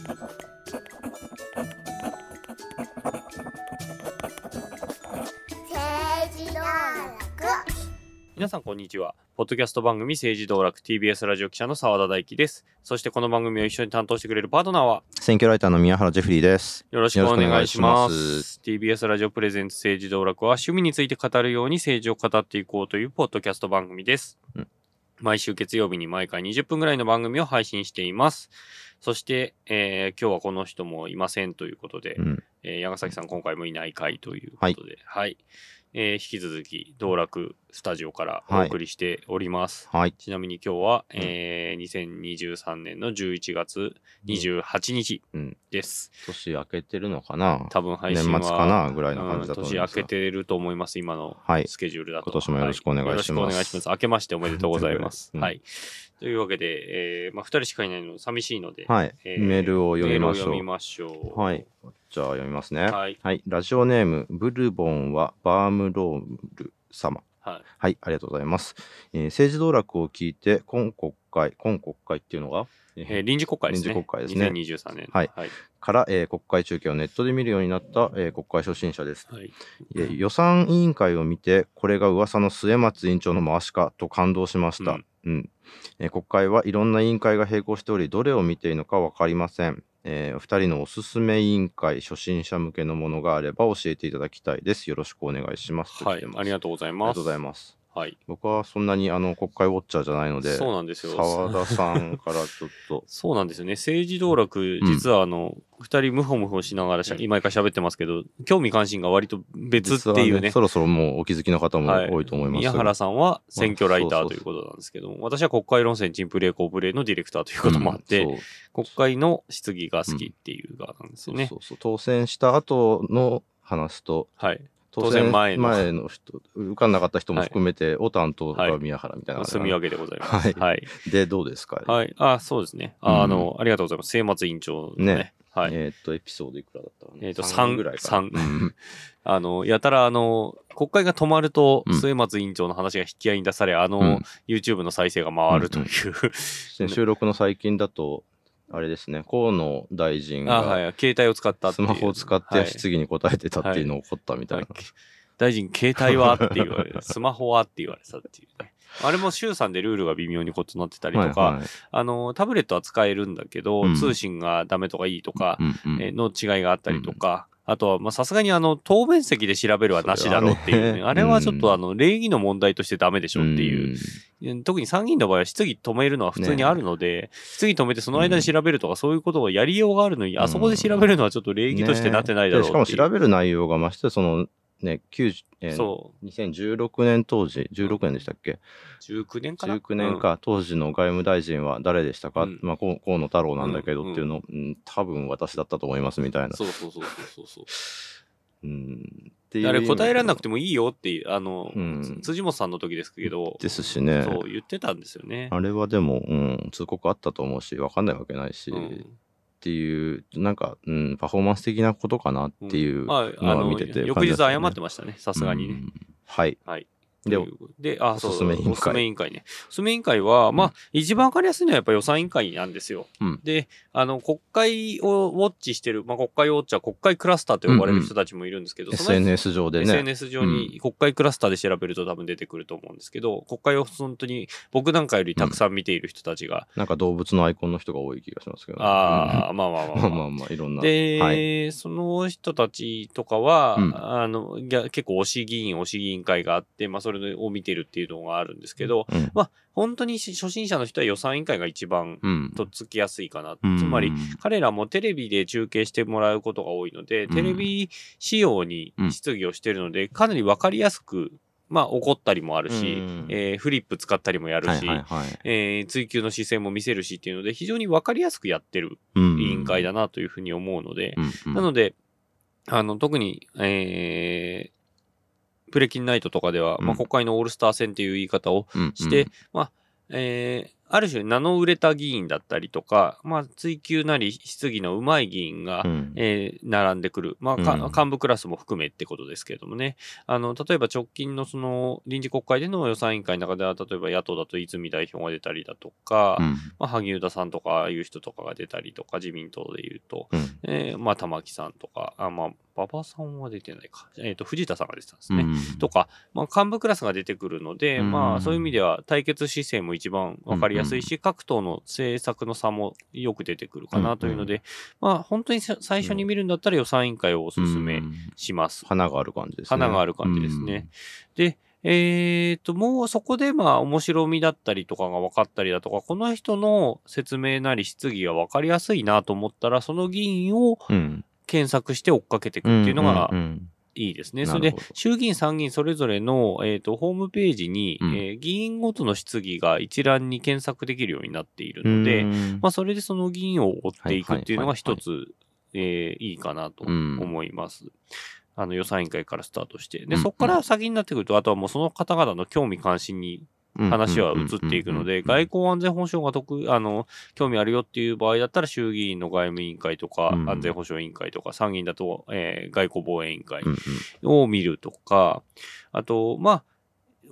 政治道楽皆さんこんにちは。ポッドキャスト番組政治道楽 TBS ラジオ記者の澤田大樹です。そしてこの番組を一緒に担当してくれるパートナーは選挙ライターの宮原ジェフリーです。よろしくお願いします。よろしくお願いし TBS ラジオプレゼンツ政治道楽は趣味について語るように政治を語っていこうというポッドキャスト番組です。うん毎週月曜日に毎回20分ぐらいの番組を配信しています。そして、えー今日はこの人もいませんということで、うん、えー、矢ヶ崎さん今回もいない回ということで、はい。えー引き続き、道楽スタジオからお送りしております。はい。ちなみに今日は、うんえー2023年の11月28日うん。です。年明けてるのかな？多分配信は年末かなぐらいの感じだと思いますがうん年明けてると思います、今のはいスケジュールだと。今年もよろしくお願いしますはよろしくお願いします。明けましておめでとうございます。うんはい。というわけで、えーまあ、2人しかいないの寂しいので、はい。えーメールを読みましょう。ょう。はい。じゃあ読みますね。はい。はい。ラジオネーム、ブルボンはバームロール様。はい。はい。ありがとうございます。えー政治道楽を聞いて、今国会、今国会っていうのが、えーえー臨時国会ですね。臨時国会ですね2023年。はいはい。から、えー国会中継をネットで見るようになった、えー国会初心者です。はい。えー予算委員会を見て、これが噂の末松委員長の回しかと感動しました。ううんんえー国会はいろんな委員会が並行しており、どれを見ていいのか分かりません。えーお二人のおすすめ委員会、初心者向けのものがあれば教えていただきたいです。よろしくお願いします。はい。ありがとうございます。ありがとうございます。はい。僕はそんなにあの国会ウォッチャーじゃないので、そうなんですよ。澤田さんからちょっと そうなんですよね。政治道楽、実はあの、二、人ムホムホしながらしゃ、うん今回喋ってますけど、興味関心が割と別っていうね。実はそろそろもうお気づきの方もはい多いと思いますが、宮原さんは選挙ライターということなんですけども、私は国会論戦チンプレーコープレーのディレクターということもあって、うん国会の質疑が好きっていう側なんですよね。そうそうそう当選した後の話とはい。当当選前の人受かんなかった人も含めて、お担当が宮原みたいな住み分けでございます。はいはい。でどうですか、はい。あ、そうですね。ああの、ありがとうございます。末松委員長のね。ねはい。えーっとエピソードいくらだったかな？えーと三三ぐらいかな三うん あの、やたらあの、国会が止まると、うん末松委員長の話が引き合いに出され、あの、うん YouTube の再生が回るという。で収録の最近だとあれですね河野大臣あ、がはい。携帯を使った。スマホを使っはいて質疑に答えてたっていうのを起こったみたいな、大臣、携帯はって言われる。スマホはって言われたっていうね。あれも衆参でルールが微妙に異なってたりとか、はいはいあの、タブレットは使えるんだけど、うん通信がダメとかいいとか、うんうんえーの違いがあったりとか、あとは、まあ、さすがにあの、答弁席で調べるはなしだろうっていうね、それはね。あれはちょっとあの、礼儀の問題としてダメでしょっていう。ん。特に参議院の場合は質疑止めるのは普通にあるので、質疑止めてその間に調べるとかそういうことをやりようがあるのに、うん。あそこで調べるのはちょっと礼儀としてなってないだろうっていう。でしかも調べる内容がましてそのね90えーそ2016年当時16年でしたっけ？う。19年かな？19年。か、当時の外務大臣は誰でしたか、うん。まあ、河河野太郎なんだけどうんっていうの、うん多分私だったと思いますみたいな。うんそうそうそうそうそう。うん、あれ答えられなくてももいいよってあの、うん。辻元さんの時ですけど、ですしね。そう言ってたんですよね。あれはでも、うん、通告あったと思うし、わかんないわけないし、うん。っていう、なんか、うん、パフォーマンス的なことかなっていうの見てて、翌日謝ってましたね、さすがにね。うん。はい。はい。でで、あ、そうおすすめ委員会おすすめ委員会ね。おすすめ委員会は、まあ、一番わかりやすいのはやっぱ予算委員会なんですよ。うんで、あの、国会をウォッチしてる、まあ、国会ウォッチャー、国会クラスターと呼ばれる人たちもいるんですけど、その SNS 上でね。SNS 上に国会クラスターで調べると多分出てくると思うんですけど、国会を本当に僕なんかよりたくさん見ている人たちが、なんか動物のアイコンの人が多い気がしますけど、ああ、まあまあまあま まああまあまあ、いろんな。で、はい。その人たちとかは、うんあの、結構推し議員、推し議員会があって、まあそれを見てるっていうのがあるんですけど、うん。本当に初心者の人は予算委員会が一番うん。とっつきやすいかな。うん。つまり、彼らもテレビで中継してもらうことが多いので、うん。テレビ仕様に質疑をしてるので、かなりわかりやすく、まあ怒ったりもあるし、うん。えーフリップ使ったりもやるし、はいはいはい。えー追求の姿勢も見せるしっていうので、非常にわかりやすくやってるうん。委員会だなというふうに思うので、うん。うん。なので、あの、特に、えー、プレキンナイトとかでは、うん。まあ、国会のオールスター戦っていう言い方をうん。して、まあ、えーある種名の売れた議員だったりとか、まあ、追及なり質疑のうまい議員が、うんえー並んでくる。まあ、幹部クラスも含めってことですけれどもね。あの、例えば直近のその臨時国会での予算委員会の中では、例えば野党だと泉代表が出たりだとか、うんまあ、萩生田さんとか、ああいう人とかが出たりとか、自民党で言うと、うんえーまあ、玉木さんとか、あまあ、馬場さんは出てないか。えっ、と、藤田さんが出てたんですね。うんとか、まあ、幹部クラスが出てくるので、うんまあ、そういう意味では対決姿勢も一番わかりやすいし、各党の政策の差もよく出てくるかなというので、まあ、本当にさ最初に見るんだったら予算委員会をおすすめうんします。花がある感じですね。花がある感じですね。で、えっ、と、もうそこでまあ面白みだったりとかが分かったりだとか、この人の説明なり質疑が分かりやすいなと思ったら、その議員を。検索して追っかけていくっていうのがいいですね。それで衆議院、参議院それぞれの、えー、とホームページに、うん。えー議員ごとの質疑が一覧に検索できるようになっているうんので、うん。まあ、それでその議員を追っていくっていうのが一つ、えーいいかなとうん思います。あの予算委員会からスタートして。で、うん。そこから先になってくると、あとはもうその方々の興味関心に話は移っていくので、外交安全保障が得あの興味あるよっていう場合だったら、衆議院の外務委員会とか、うん。安全保障委員会とか、参議院だと、えー外交防衛委員会を見るとか、あと、まあ、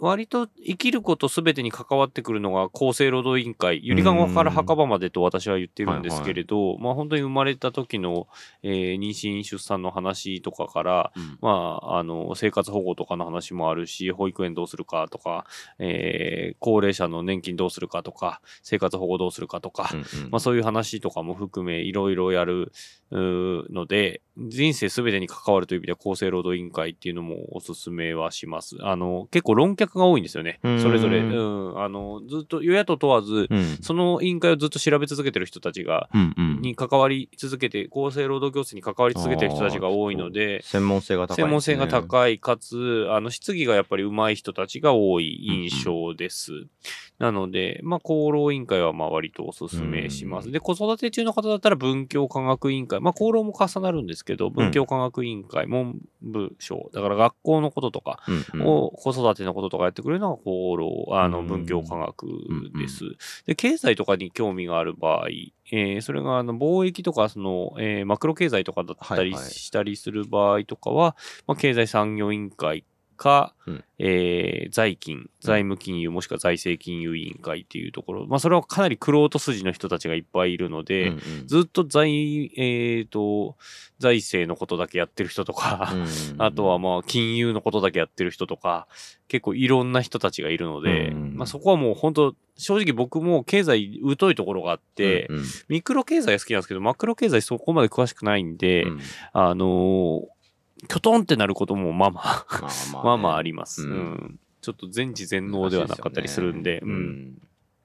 割と生きることすべてに関わってくるのが厚生労働委員会、ゆりがんから墓場までと私は言ってるんですけれど、まあ本当に生まれた時の、えー妊娠出産の話とかから、うん。まあ、あの、生活保護とかの話もあるし、保育園どうするかとか、えー高齢者の年金どうするかとか、生活保護どうするかとか、うんうん。まあそういう話とかも含めいろいろやるので、人生すべてに関わるという意味では厚生労働委員会っていうのもおすすめはします。あの、結構論客が多いんですよね。うんそれぞれ。うん。あの、ずっと与野党問わず、うんその委員会をずっと調べ続けてる人たちが、うんうんに関わり続けて、厚生労働行政に関わり続けてる人たちが多いので、専門性が高いね。専門性が高い、かつ、あの、質疑がやっぱり上手い人たちが多い印象です。なので、まあ、厚労委員会はまあ割とおすすめします。うんで、子育て中の方だったら文教科学委員会、まあ、厚労も重なるんですけど、文教科学委員会、文部省、だから学校のこととかを、子育てのこととかやってくれるのが厚労、あの、うん。文教科学です。で、経済とかに興味がある場合、えーそれがあの貿易とかその、えーマクロ経済とかだったりしたりする場合とかは、まあ、経済産業委員会か、うん。えー財金、財務金融もしくは財政金融委員会っていうところ、まあ、それはかなりクロート筋の人たちがいっぱいいるので、うんうん。ずっと財、えーと、財政のことだけやってる人とか、うん あとはまあ金融のことだけやってる人とか、結構いろんな人たちがいるので、うんまあそこはもう本当正直僕も経済疎いところがあって、うんうん。ミクロ経済は好きなんですけど、マクロ経済そこまで詳しくないんで、うん。あのー、きょとんってなることもまあまあ、まあまあまあまあありります。ううんん。ちょっと全知全能ではなかったりするんで、ううん。ん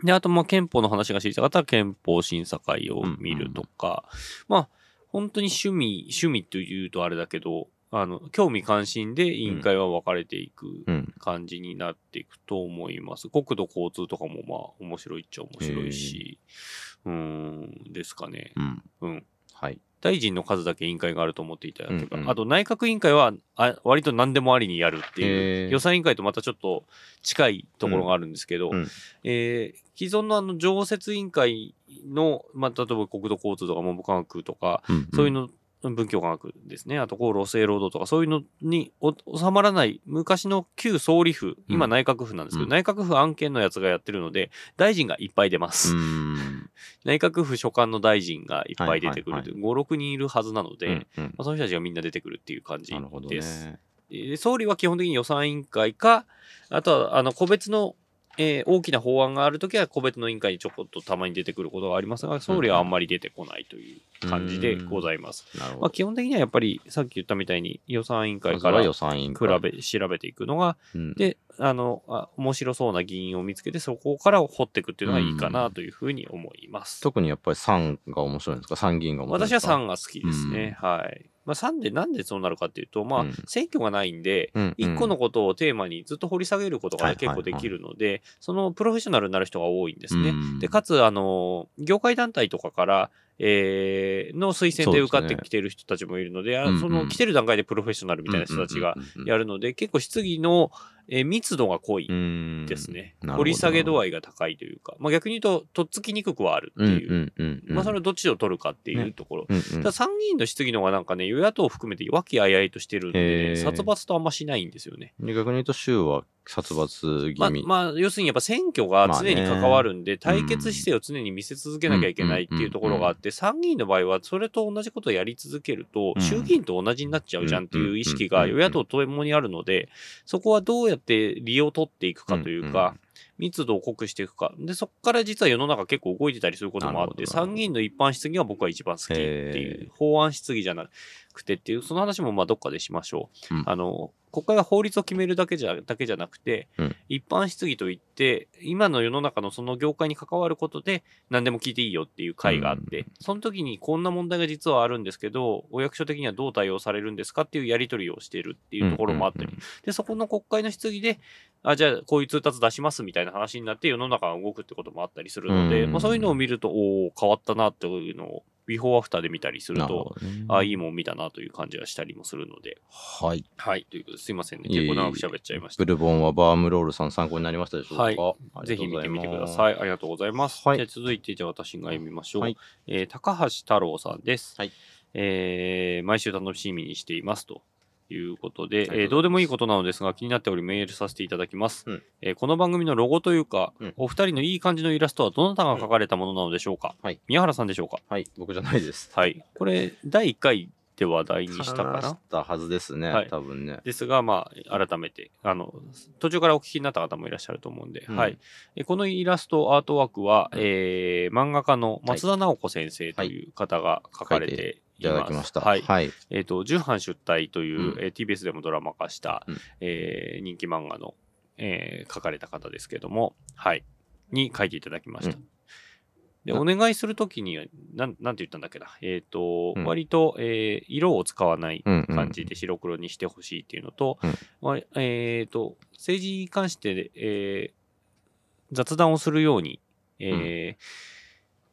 で、あと、まあ、憲法の話が知りたかったら、憲法審査会を見るとか、まあ、本当に趣味、趣味というとあれだけど、あの、興味関心で委員会は分かれていくうん感じになっていくと思います。国土交通とかもまあ、面白いっちゃ面白いし、うーん、ですかね。うんうん。はい大臣の数だけ委員会があると思っていただけば、うんうん。あと内閣委員会はあ割と何でもありにやるっていへう、ー。予算委員会とまたちょっと近いところがあるんですけど、うんうん。えー既存のあの常設委員会の、まあ、例えば国土交通とか文部科学とか、うん。そういうの、文教科学ですね。あと、こう、露青労働とか、そういうのにお収まらない、昔の旧総理府、今うん。内閣府なんですけど、うん。内閣府案件のやつがやってるので、大臣がいっぱい出ます。うん。内閣府所管の大臣がいっぱい出てくる、はいはい5、6人いるはずなので、うんうん。まあ、その人たちがみんな出てくるっていう感じです。ね。で総理は基本的に予算委員会か、あとは、あの、個別の、えー大きな法案があるときは個別の委員会にちょこっとたまに出てくることがありますが、総理はあんまり出てこないという感じでございます。まあ、基本的にはやっぱりさっき言ったみたいに予算委員会から比べ、調べていくのが、うんで、あの、あ面白そうな議員を見つけて、そこから掘っていくっていうのがいいかなというふうに思います。特にやっぱり参が面白いんですか参議院が面白いん私はですか3が好きですね。はい。まあ3でなんでそうなるかっていうと、まあうん。選挙がないんで、うん一個のことをテーマにずっと掘り下げることがはい結構できるので、そのプロフェッショナルになる人が多いんですね。うん。で、かつ、あの、業界団体とかから、えーの推薦で受かってきてる人たちもいるので、その来てる段階でプロフェッショナルみたいな人たちがやるので、結構質疑の、えー密度が濃い。うん。ですね。掘り下げ度合いが高いというか、まあ、逆に言うと、とっつきにくくはあるってう。んいう。まあ、それをどっちを取るかっていうね。ところ。うんうん。参議院の質疑の方がなんかね、与野党を含めて和気あいあいとしてるんで、ね、殺伐とあんましないんですよね。で逆に言うと州は殺伐気まあ、味。まあ、要するにやっぱ選挙が常に関わるんで、対決姿勢を常に見せ続けなきゃいけないっていうところがあって、参議院の場合はそれと同じことをやり続けると、うん。衆議院と同じになっちゃうじゃんっていう意識がうん与野党ともにあるので、そこはどうやって利を取っていくかというか、密度を濃くしていくか。で、そこから実は世の中結構動いてたりすることもあって、参議院の一般質疑は僕は一番好きっていへう、法案質疑じゃなくてっていう、その話もまあどっかでしましょう。うん。あの、国会は法律を決めるだけじゃ、だけじゃなくて、うん。一般質疑といって、今の世の中のその業界に関わることで何でも聞いていいよっていう会があって、うん。その時にこんな問題が実はあるんですけど、お役所的にはどう対応されるんですかっていうやり取りをしているっていうところもあったり、で、そこの国会の質疑で、あ、じゃあこういう通達出しますみたいな話になって世の中が動くってこともあったりするので、うんまあそういうのを見ると、おお変わったなっていうのを、ビフォーアフターで見たりすると、ほどねああ、いいもん見たなという感じがしたりもするので。はい。はい。ということですいませんね。結構長く喋っちゃいましたブ。ルボンはバームロールさん参考になりましたでしょうか、はいあぜひ見てみてくだい。さい。ありがとうございます。はいじゃあ続いて、じゃあ私が読みましょう。はいえー高橋太郎さんです。はいえー毎週楽しみにしていますと。いうことで、えーどうでもいいことなのですが、気になっておりメールさせていただきます。うんえーこの番組のロゴというか、うんお二人のいい感じのイラストはどなたが描かれたものなのでしょうか、はい宮原さんでしょうかはい、僕じゃないです。はい。これ、第1回で話題にしたか話しなたはずですね、はい多分ね。ですが、まあ、改めて、あの、途中からお聞きになった方もいらっしゃると思うんで、うんはい。えこのイラスト、アートワークは、うんえー漫画家の松田直子先生という方が書かれています。いただきました。はい。はい。えっ、と、重版出退という、うんえー TBS でもドラマ化した、うんえー人気漫画の、えー書かれた方ですけども、はい。に書いていただきました。うんで、なお願いするときには、なん、なんて言ったんだっけな。えっ、と、うん。割と、えー色を使わないうんうん。感じで白黒にしてほしいっていうのと、うん。まあえっ、と、政治に関して、えー雑談をするように、えー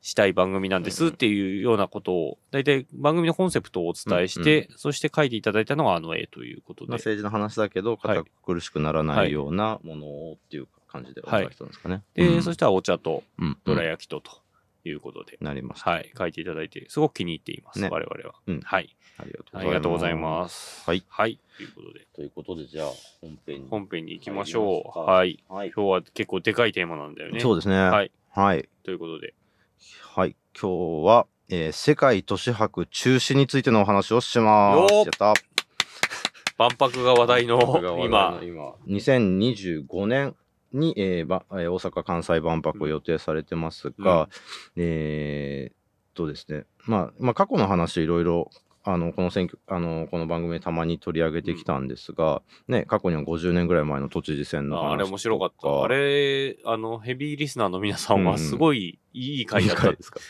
したい番組なんですっていうようなことを、大体番組のコンセプトをお伝えして、そして書いていただいたのがあの絵ということで。まあ、、政治の話だけど、はい。堅苦しくならないようなものをっていう感じでお伝えしたんですかね。で、うん。そしたらお茶とうん。どら焼きとということで、なりました。はい、書いていただいて、すごく気に入っています、ね我々は。うんはい。ありがとうありがとうございます。はい。はい。ということで、ということで、じゃあ、本編に。本編に行きましょう。ははい。はい。今日は結構でかいテーマなんだよね。そうですね。ははい。い。はい。ということで、はい。今日は、えー世界都市博中止についてのお話をします。やった。万博が話題の今、今、2025年に、えーばえー大阪・関西万博を予定されてますが、えーっとですね、まあ、まあ、過去の話いろいろ、あの、この選挙、あの、この番組でたまに取り上げてきたんですが、ね、過去には50年ぐらい前の都知事選の話ああれ面白かった。あれ、あの、ヘビーリスナーの皆さんうんうんはすごいいい回だったんですか？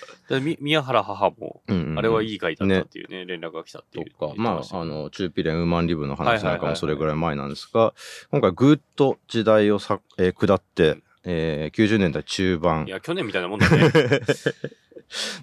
宮原母も、うんうんうんあれはいい回だったっていうね、連絡が来たっていう。とか、まあ、あの、中ピレンウーマンリブの話なんかもそれぐらい前なんですが、今回ぐっと時代をさ、えー下って、えー90年代中盤い、や、去年みたいなもんだね。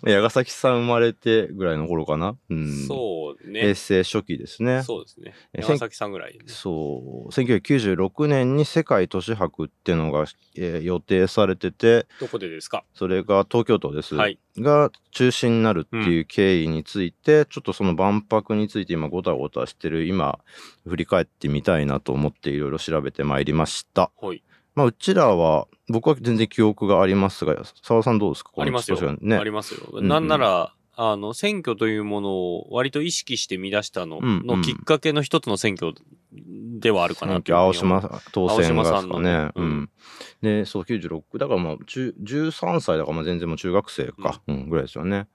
矢崎さん生まれてぐらいの頃かな。うん。そうね平。成初期ですね。そうですね。え山崎さんぐらいね。そう。1996年に世界都市博っていうのが、えー予定されてて、どこでですか？それが東京都です。はい。が中止になるっていう経緯について、ちょっとその万博について今ごたごたしてる今、振り返ってみたいなと思っていろいろ調べてまいりました。はい。まあ、うちらは、僕は全然記憶がありますが、澤さんどうですか？ありますよ。ねあ。りますよ。んうんなんなら、あの、選挙というものを割と意識して見出したのうんうんのきっかけの一つの選挙ではあるかなと青島当選がですかねね。ううんん。で、そう、96。だからまあ、中13歳だからまあ全然もう中学生か、うん、ぐらいですよね。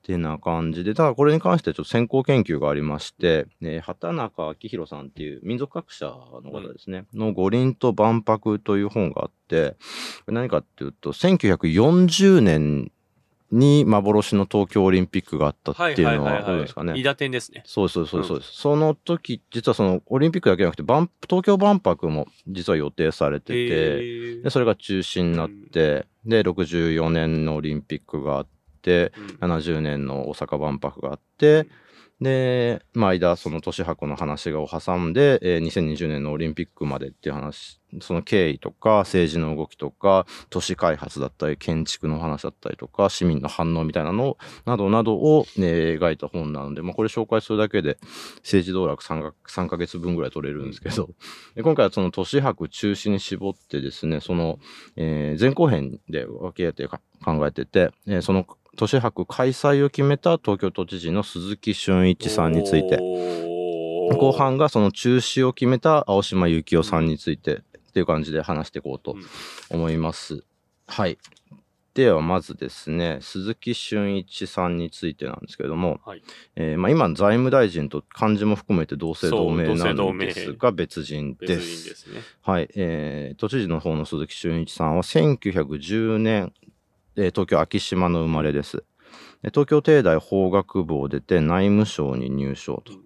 ってな感じで、ただこれに関してちょっと先行研究がありまして、ね、畑中明宏さんっていう民族学者の方ですね、の五輪と万博という本があって、何かっていうと、1940年に幻の東京オリンピックがあったっていうのはどうですかね。伊達天ですね。そうそうそうそう。です、その時、実はそのオリンピックだけじゃなくて、万東京万博も実は予定されてて、でそれが中止になって、で、64年のオリンピックがあって、うん。70年の大阪万博があって、で、まあ、間、その都市博の話を挟んで、えー2020年のオリンピックまでっていう話、その経緯とか、政治の動きとか、都市開発だったり、建築の話だったりとか、市民の反応みたいなのなどなどを、えー描いた本なので、まあ、これ紹介するだけで、政治道楽 3, か3ヶ月分ぐらい取れるんですけど、で今回はその都市博中止に絞ってですね、その、えー前後編で分けてか考えてて、えーその都市博開催を決めた東京都知事の鈴木俊一さんについて、後半がその中止を決めた青島幸男さんについてっていう感じで話していこうと思います。はい。ではまずですね、鈴木俊一さんについてなんですけれども、はいえーまあ、今財務大臣と漢字も含めて同姓同名なん名ですが別人です。ね。はい、えー都知事の方の鈴木俊一さんは1910年、えー東京昭島の生まれです。で東京帝大法学部を出て内務省に入省とうん。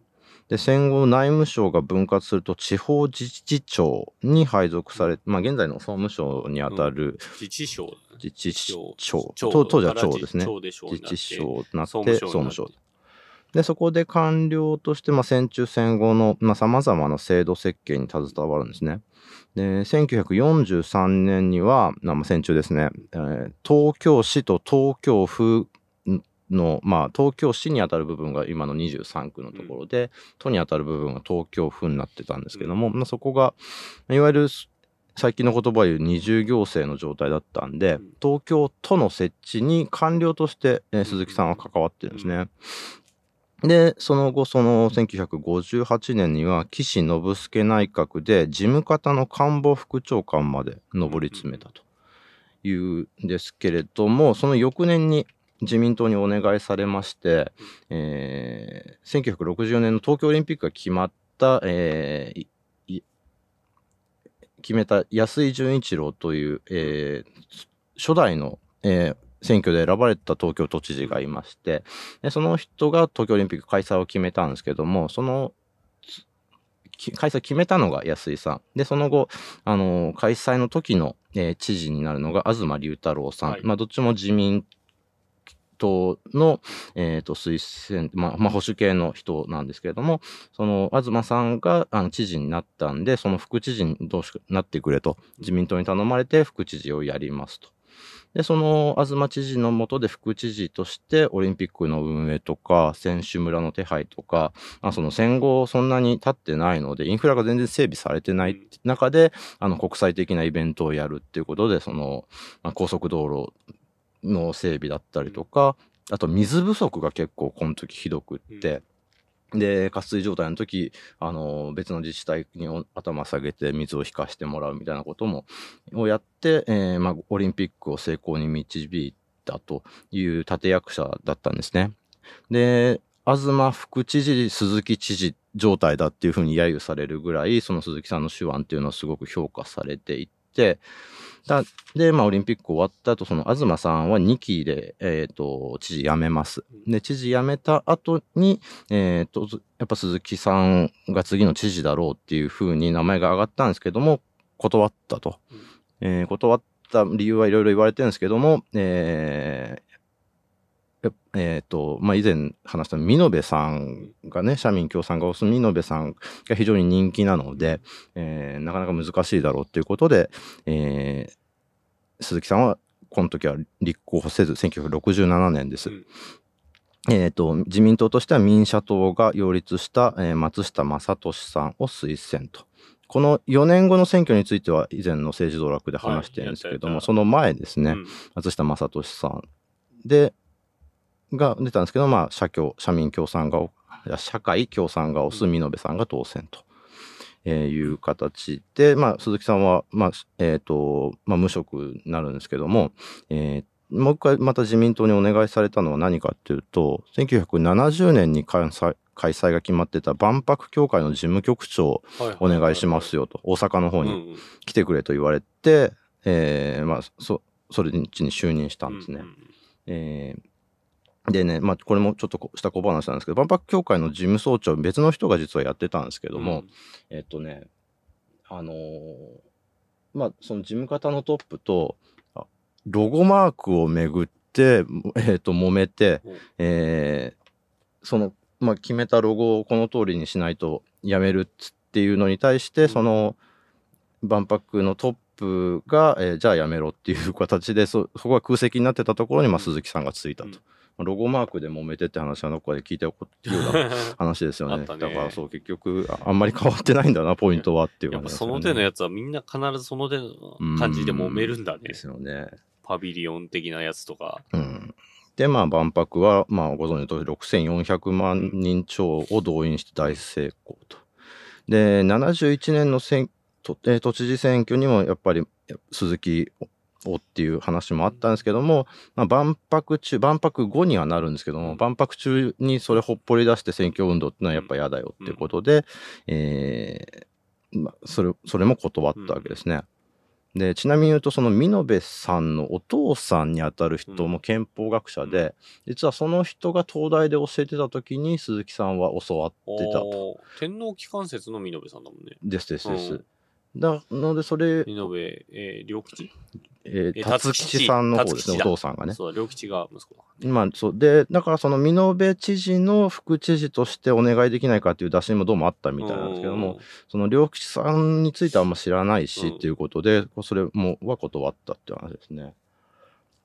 で戦後内務省が分割すると地方自治庁に配属され、まあ、現在の総務省にあたる自治省。自治省、庁と当時は庁ですね。自治省になって総務省でそこで官僚として、まあ、戦中戦後のさまざ、まな制度設計に携わるんですね。で1943年には、まあ、戦中ですね、えー東京市と東京府の、まあ、東京市にあたる部分が今の23区のところで、都にあたる部分が東京府になってたんですけども、まあ、そこがいわゆる最近の言葉を言う二重行政の状態だったんで、うん東京都の設置に官僚として、えー鈴木さんは関わってるんですね。で、その後、その1958年には、岸信介内閣で事務方の官房副長官まで上り詰めたというんですけれども、その翌年に自民党にお願いされまして、えー1964年の東京オリンピックが決まった、えー決めた安井純一郎という、えー初代の、えー選挙で選ばれた東京都知事がいまして、でその人が東京オリンピック開催を決めたんですけども、その開催決めたのが安井さん。で、その後、あのー開催の時の、えー知事になるのが東龍太郎さん。はいまあ、どっちも自民党の、えー、と推薦、まあ、まあ、保守系の人なんですけれども、その東さんがあの知事になったんで、その副知事にどうしなってくれと、自民党に頼まれて副知事をやりますと。で、その東知事の下で副知事としてオリンピックの運営とか、選手村の手配とか、まあ、その戦後そんなに経ってないので、インフラが全然整備されてない中で、あの国際的なイベントをやるっていうことで、その、まあ、高速道路の整備だったりとか、あと水不足が結構この時ひどくって、で、渇水状態の時、あの、別の自治体に頭下げて水を引かしてもらうみたいなことも、をやって、えーまあ、オリンピックを成功に導いたという立役者だったんですね。で、東副知事、鈴木知事状態だっていうふうに揶揄されるぐらい、その鈴木さんの手腕っていうのはすごく評価されていて、だで、まあ、オリンピック終わった後、その東さんは2期で、えっ、と、知事辞めます。で、知事辞めた後に、えっ、と、ずやっぱ鈴木さんが次の知事だろうっていうふうに名前が挙がったんですけども、断ったと。えー断った理由はいろいろ言われてるんですけども、ええっ、と、まあ、以前話した美濃部さんがね、社民共産が推す美濃部さんが非常に人気なので、えーなかなか難しいだろうということで、えー鈴木さんはこの時は立候補せず、1967年です。うんえー、と自民党としては民社党が擁立した、えー松下正俊さんを推薦と。この4年後の選挙については以前の政治道楽で話してるんですけども、はいその前ですね、うん松下正俊さんで、が出たんですけど、まあ、社協、社民共産が、社会共産が推す美濃部さんが当選と。えーいう形で、まあ、鈴木さんは、まあ、えっ、と、まあ、無職になるんですけども、えーもう一回また自民党にお願いされたのは何かっていうと、1970年に開催開催が決まってた万博協会の事務局長お願いしますよと、大阪の方に来てくれと言われて、えーまあ、そ、それに就任したんですね。うんえーでね、まあ、これもちょっとこした小話なんですけど、万博協会の事務総長、別の人が実はやってたんですけども、えっとね、あのーまあ、その事務方のトップと、あロゴマークをめぐっって、えっ、と、揉めてうん、えーその、まあ、決めたロゴをこの通りにしないとやめるっていうのに対して、ん。その、万博のトップが、えーじゃあやめろっていう形で、そ、そこが空席になってたところに、まあ、鈴木さんがついたと。うんロゴマークで揉めてって話はどこかで聞いた ような話ですよね。ねだからそう、結局あ、あんまり変わってないんだな、ポイントはっていうやっぱその手のやつはみんな必ずその手の感じで揉めるんだねで。すよね。パビリオン的なやつとか。うん。で、まあ、万博は、まあ、ご存知の通り、6400万人超を動員して大成功と。で、71年の選都知事選挙にも、やっぱり、鈴木をっていう話もあったんですけども、まあ、万博中、万博後にはなるんですけども、うん万博中にそれほっぽり出して選挙運動ってのはやっぱ嫌だよっていうことで、えーまあ、それ、それも断ったわけですね。で、ちなみに言うと、その美濃部さんのお父さんにあたる人も憲法学者で、実はその人が東大で教えてた時に鈴木さんは教わってたと。天皇機関説の美濃部さんだもんね。ですですです。うんだので、それ、美濃部、えー、良吉？えー、え辰吉さんの方ですね、お父さんがね。そうだ、良吉が息子だ。まあ、そう。で、だからその美濃部知事の副知事としてお願いできないかっていう打診もどうもあったみたいなんですけども、その良吉さんについてはあんま知らないしうんっていうことで、それもは断ったっていう話ですね。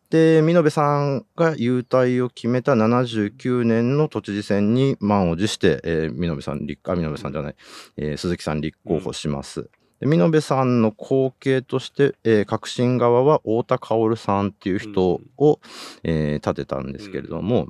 で、美濃部さんが優待を決めた79年の都知事選に満を持して、えー、美濃部さん立、あ、美濃部さんじゃない、えー鈴木さん立候補します。で美濃部さんの後継として、えー革新側は太田薫さんっていう人を、えー立てたんですけれども、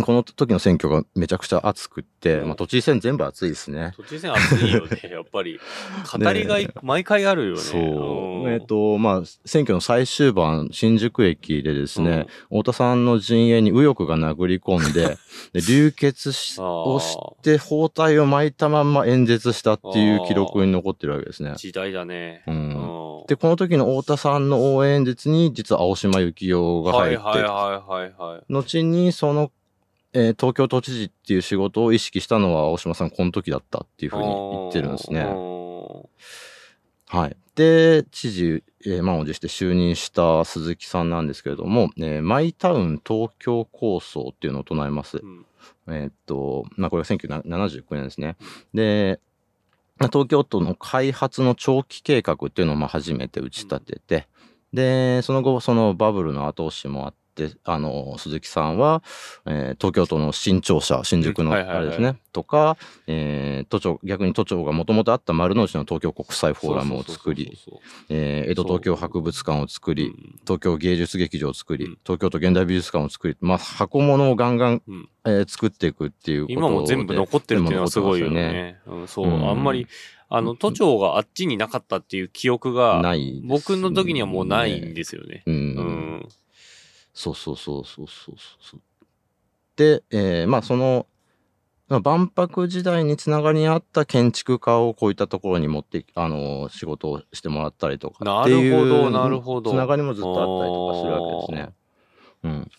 この時の選挙がめちゃくちゃ熱くって、うんまあ、都知事選全部熱いですね。都知事選熱いよね、やっぱり。語りがい、毎回あるよね。そう。んえっ、と、まあ、選挙の最終盤、新宿駅でですね、太田さんの陣営に右翼が殴り込んで、で流血をして包帯を巻いたまんま演説したっていう記録に残ってるわけですね。時代だね。うんうんで、この時の太田さんの応援演説に、実は青島幸男が入って、はいはいはいはいはい。後にその、えー東京都知事っていう仕事を意識したのは青島さんこの時だったっていうふうに言ってるんですね。うんはい。で、知事、えー満を持して就任した鈴木さんなんですけれども、えーマイタウン東京構想っていうのを唱えます。うんえーっと、まあ、これが1979年ですね。で、まあ東京都の開発の長期計画っていうのをまあ初めて打ち立てて、で、その後、そのバブルの後押しもあって、あの、鈴木さんは、えー東京都の新庁舎、新宿のあれですね、とか、えー都庁、逆に都庁がもともとあった丸の内の東京国際フォーラムを作り、江戸東京博物館を作り、東京芸術劇場を作り、うん。東京都現代美術館を作り、まあ、箱物をガンガン、うん。えー作っていくっていうことで今も全部残ってるっていうのはすごいよね。うんそう、うん。あんまり、あの、都庁があっちになかったっていう記憶が、ない僕の時にはもうないんですよね。うん。うん。そうそうそうそうそうそう。で、えーまあその、まあ万博時代につながりにあった建築家をこういったところに持って、あの仕事をしてもらったりとかっていうなるほどなるほどつながりもずっとあったりとかするわけですね。うん。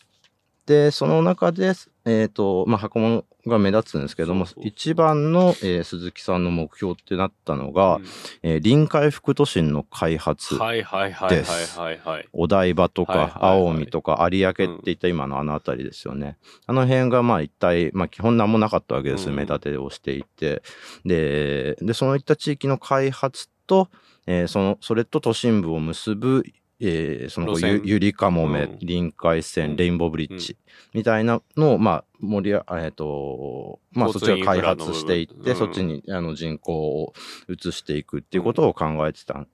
で、その中で、えっ、と、まあ、箱物が目立つんですけども、そうそう一番の、えー鈴木さんの目標ってなったのが、うんえー臨海副都心の開発。はいはいはいはいですはいはい。お台場とはいはいかはい青海とか有明っていった今のあの辺りですよね。あの辺がまあ一体、まあ基本何もなかったわけです。うん目立てをしていて。で、で、そのいった地域の開発と、えーその、それと都心部を結ぶ、えーそのゆゆりかもめ、うん。臨海線、うん。レインボーブリッジみたいなのを、まあ、盛りや、えっ、と、まあそっちが開発していって、そっちにあの人口を移していくっていうことを考えてた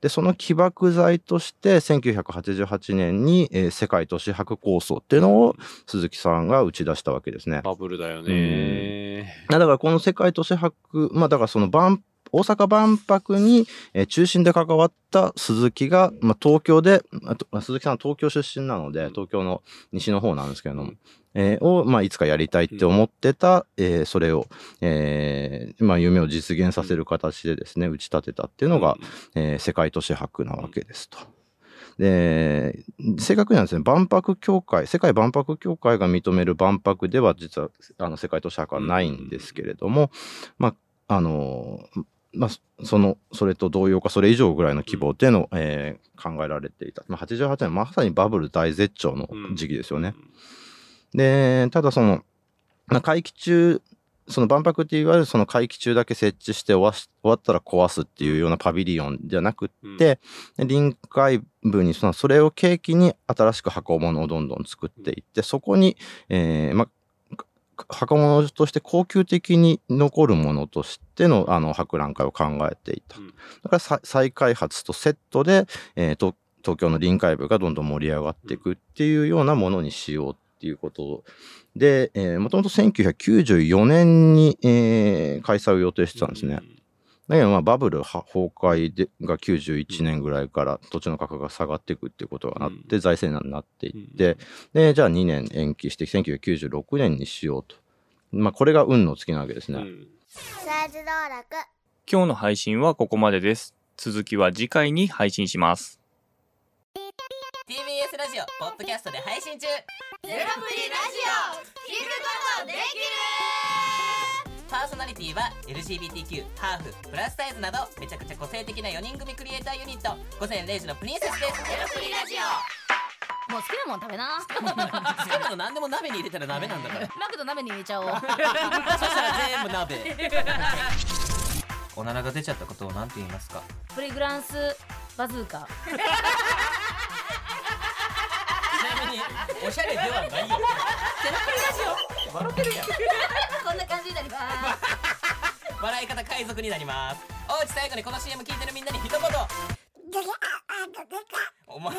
で、その起爆剤として、1988年に、えー世界都市博構想っていうのを鈴木さんが打ち出したわけですね。バブルだよね。だからこの世界都市博、まあだからその万、大阪万博に、えー中心で関わった鈴木が、まあ、東京で、まあ鈴木さんは東京出身なので、東京の西の方なんですけれども、うんえーを、まあ、いつかやりたいって思ってた、えーそれを、えーまあ、夢を実現させる形でですね、打ち立てたっていうのが、えー世界都市博なわけですと。で、正確にはですね、万博協会、世界万博協会が認める万博では、実は、あの、世界都市博はないんですけれども、まあ、あの、まあ、その、それと同様か、それ以上ぐらいの規模っていうのを、えー考えられていた。まあ、88年、まさにバブル大絶頂の時期ですよね。で、ただその、まあ、会期中、その万博っていわゆるその会期中だけ設置して終わし終わったら壊すっていうようなパビリオンじゃなくうんって、で臨海部にそのそれを契機に新しく箱物をどんどん作っていって、そこに、えーまあ、か箱物として高級的に残るものとしてのあの博覧会を考えていた。うんだから再再開発とセットで、えー東東京の臨海部がどんどん盛り上がっていくっていうようなものにしようっていうことで、えー、もともと1994年に、えー開催を予定してたんですね。だけどまあバブルは崩壊でが91年ぐらいから土地の価格が下がっていくっていうことがなって、財政難になっていって、で、じゃあ2年延期して1996年にしようと。まあこれが運の尽きなわけですね。うんサイズ道楽今日の配信はここまでです。続きは次回に配信します。TBS ラジオポッドキャストで配信中ゼロプリラジオ聞くことできパーソナリティは LGBTQ ハーフプラスサイズなどめちゃくちゃ個性的な4人組クリエイターユニット。午前0時のプリンセスです。ゼロプリラジもう好きなもん食べな。オ好きなの何でも鍋に入れたら鍋なんだから。マクド鍋に入れちゃおう。そしたら全部鍋。おならが出ちゃったことを何て言いますか？プリグランスバズーカ。ちなみにおしゃれではないよ。ゼロプリラジオ笑ってるやん。こん。な感じになります笑い方海賊になりますおうち最後にこの CM 聞いてるみん。なに一言お前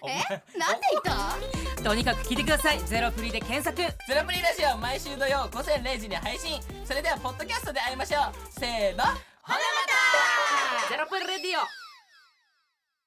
お前なん。で言ったとにかく聞いてくださいゼロプリで検索ゼロプリラジオ毎週土曜午前0時に配信それではポッドキャストで会いましょうせーのほなまたゼロプリレディオ